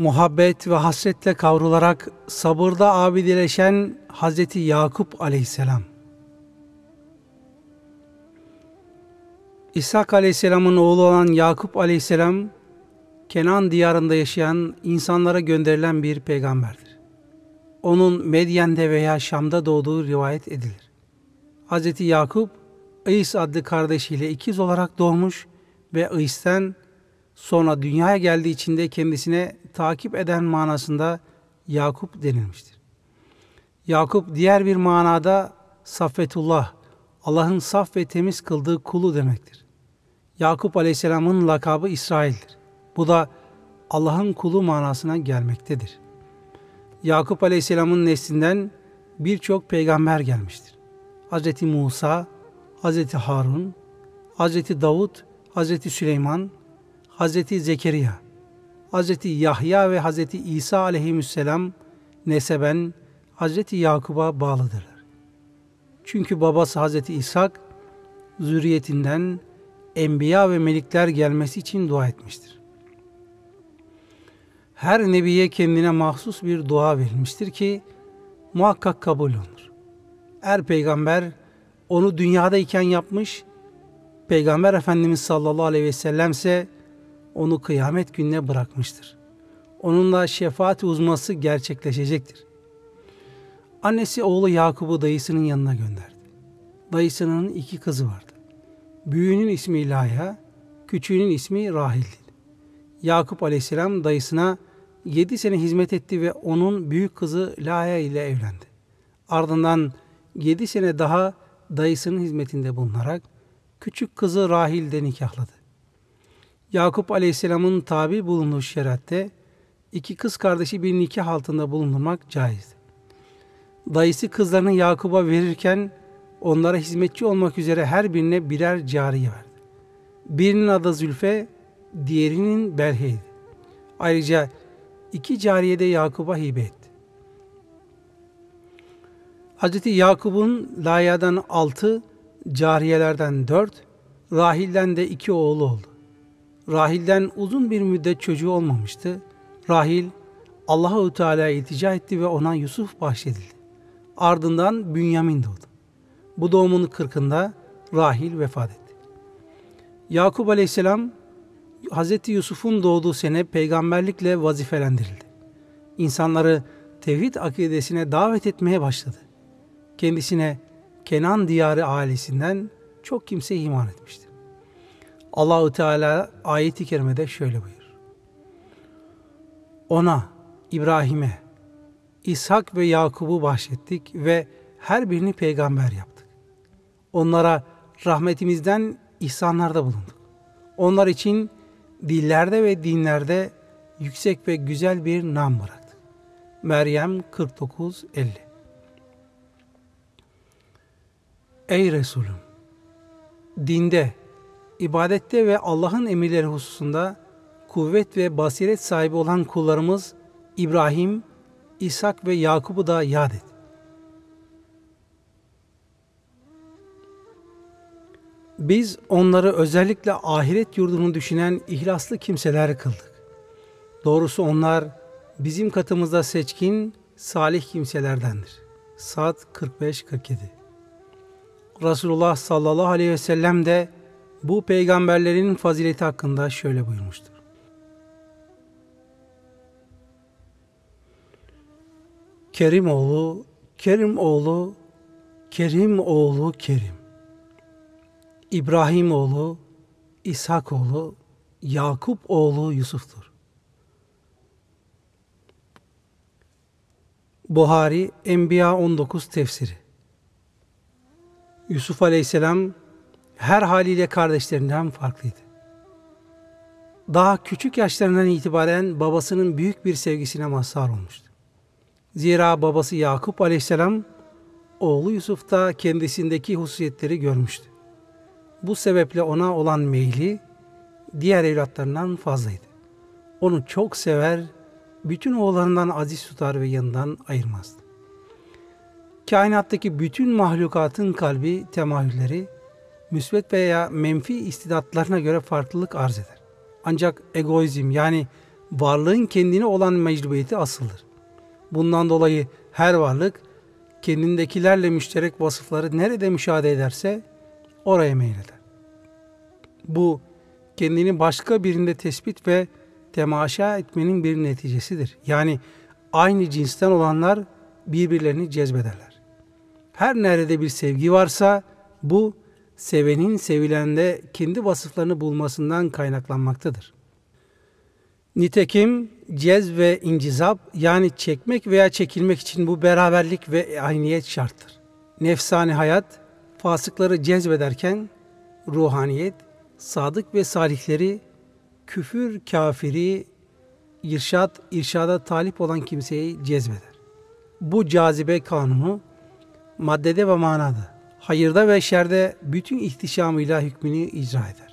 muhabbet ve hasretle kavrularak sabırda abidileşen Hazreti Yakup aleyhisselam. İshak aleyhisselamın oğlu olan Yakup aleyhisselam, Kenan diyarında yaşayan insanlara gönderilen bir peygamberdir. Onun Medyen'de veya Şam'da doğduğu rivayet edilir. Hz. Yakup, İs adlı kardeşiyle ikiz olarak doğmuş ve İs'ten sonra dünyaya geldiği için de kendisine takip eden manasında Yakup denilmiştir. Yakup diğer bir manada Saffetullah, Allah'ın saf ve temiz kıldığı kulu demektir. Yakup Aleyhisselam'ın lakabı İsrail'dir. Bu da Allah'ın kulu manasına gelmektedir. Yakup Aleyhisselam'ın neslinden birçok peygamber gelmiştir. Hz. Musa, Hz. Harun, Hz. Davud, Hz. Süleyman, Hz. Zekeriya, Hz. Yahya ve Hz. İsa aleyhisselam neseben Hz. Yakub'a bağlıdırlar. Çünkü babası Hz. İshak zürriyetinden enbiya ve melikler gelmesi için dua etmiştir. Her nebiye kendine mahsus bir dua verilmiştir ki muhakkak kabul olunur. Her peygamber onu dünyadayken yapmış, Peygamber Efendimiz sallallahu aleyhi ve sellem ise onu kıyamet gününe bırakmıştır. Onunla şefaat uzması gerçekleşecektir. Annesi oğlu Yakup'u dayısının yanına gönderdi. Dayısının iki kızı vardı. Büyüğünün ismi Laya, küçüğünün ismi Rahil'di. Yakup aleyhisselam dayısına yedi sene hizmet etti ve onun büyük kızı Laya ile evlendi. Ardından yedi sene daha dayısının hizmetinde bulunarak küçük kızı Rahil'de nikahladı. Yakup Aleyhisselam'ın tabi bulunduğu şeriatte iki kız kardeşi bir nikah altında bulundurmak caizdi. Dayısı kızlarını Yakup'a verirken onlara hizmetçi olmak üzere her birine birer cariye verdi. Birinin adı Zülfe, diğerinin Belhe'ydi. Ayrıca iki cariye de Yakup'a hibe etti. Hz. Yakup'un Laya'dan altı, cariyelerden dört, Rahil'den de iki oğlu oldu. Rahil'den uzun bir müddet çocuğu olmamıştı. Rahil Allahu Teala'ya iltica etti ve ona Yusuf bahşedildi. Ardından Bünyamin doğdu. Bu doğumun kırkında Rahil vefat etti. Yakup Aleyhisselam Hz. Yusuf'un doğduğu sene peygamberlikle vazifelendirildi. İnsanları tevhid akidesine davet etmeye başladı. Kendisine Kenan diyarı ailesinden çok kimse iman etmişti. Allahu Teala ayeti kerimede şöyle buyur. Ona, İbrahim'e, İshak ve Yakub'u bahşettik ve her birini peygamber yaptık. Onlara rahmetimizden ihsanlarda bulunduk. Onlar için dillerde ve dinlerde yüksek ve güzel bir nam bıraktık. Meryem 49-50 Ey Resulüm! Dinde, ibadette ve Allah'ın emirleri hususunda kuvvet ve basiret sahibi olan kullarımız İbrahim, İshak ve Yakub'u da yad et. Biz onları özellikle ahiret yurdunu düşünen ihlaslı kimseler kıldık. Doğrusu onlar bizim katımızda seçkin, salih kimselerdendir. Saat 45-47 Resulullah sallallahu aleyhi ve sellem de bu peygamberlerin fazileti hakkında şöyle buyurmuştur. Kerim oğlu, Kerim oğlu, Kerim oğlu Kerim. İbrahim oğlu, İshak oğlu, Yakup oğlu Yusuf'tur. Buhari Enbiya 19 tefsiri Yusuf Aleyhisselam her haliyle kardeşlerinden farklıydı. Daha küçük yaşlarından itibaren babasının büyük bir sevgisine mazhar olmuştu. Zira babası Yakup aleyhisselam oğlu Yusuf'ta kendisindeki hususiyetleri görmüştü. Bu sebeple ona olan meyli diğer evlatlarından fazlaydı. Onu çok sever, bütün oğullarından aziz tutar ve yanından ayırmazdı. Kainattaki bütün mahlukatın kalbi temayülleri müsbet veya menfi istidatlarına göre farklılık arz eder. Ancak egoizm yani varlığın kendine olan mecburiyeti asıldır. Bundan dolayı her varlık kendindekilerle müşterek vasıfları nerede müşahede ederse oraya meyleder. Bu kendini başka birinde tespit ve temaşa etmenin bir neticesidir. Yani aynı cinsten olanlar birbirlerini cezbederler. Her nerede bir sevgi varsa bu sevenin sevilende kendi vasıflarını bulmasından kaynaklanmaktadır. Nitekim cez ve incizap yani çekmek veya çekilmek için bu beraberlik ve ayniyet şarttır. Nefsani hayat fasıkları cezbederken ruhaniyet sadık ve salihleri küfür kafiri irşat irşada talip olan kimseyi cezbeder. Bu cazibe kanunu maddede ve manada, hayırda ve şerde bütün ihtişamıyla hükmünü icra eder.